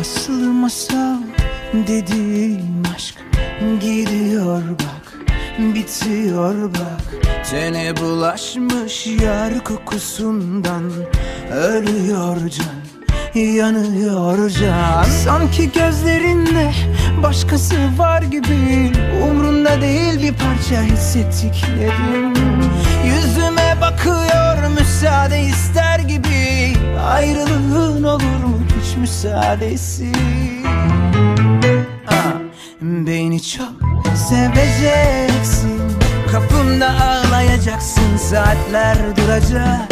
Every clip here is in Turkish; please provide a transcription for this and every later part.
Aslı masal dediğim aşk. Gidiyor bak bitiyor bak. Tene bulaşmış yar kokusundan Ölüyor can yanıyor can. Sanki gözlerinde başkası var gibi Umrunda değil bir parça hissettiklerim. Yüzüme bakıyor müsaade ister hiç müsaadesi. Ah, Beni çok seveceksin. Kapımda ağlayacaksın saatler duracak.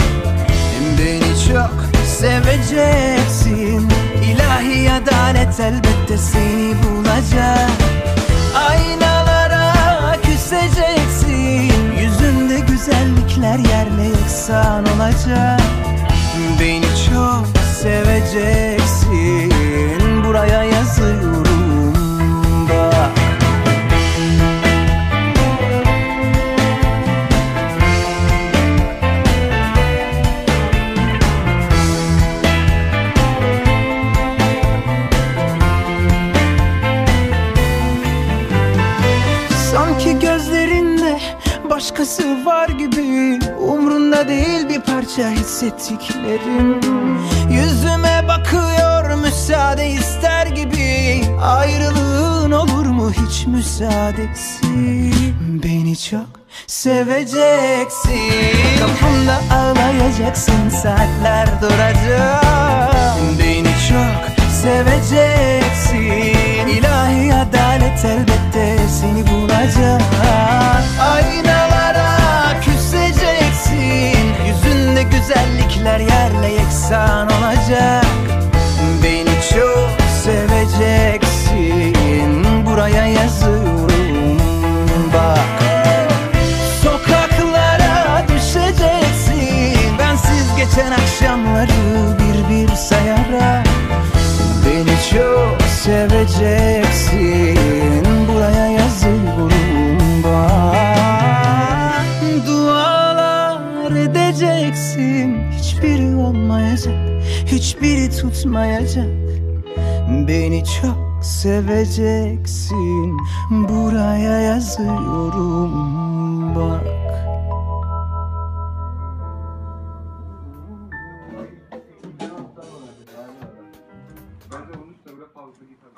Beni çok seveceksin. İlahi adalet elbette seni bulacak. Aynalara küseceksin. Yüzünde güzellikler yerle yeksan olacak. Beni çok seveceksin başkası var gibi Umrunda değil bir parça hissettiklerim. Yüzüme bakıyor müsaade ister gibi. Ayrılığın olur mu hiç müsaadesi? Beni çok seveceksin. Kapımda ağlayacaksın saatler duracak. Beni çok seveceksin. İlahi adalet elbette seni bulacak güzellikler yerle yeksan olacak. Beni çok seveceksin Buraya yazıyorum bak. Sokaklara düşeceksin Bensiz geçen akşamları bir bir sayarak. Beni çok seveceksin edeceksin. Hiçbiri olmayacak Hiçbiri tutmayacak. Beni çok seveceksin. Buraya yazıyorum bak. Ben de üstüne böyle fazla gitar.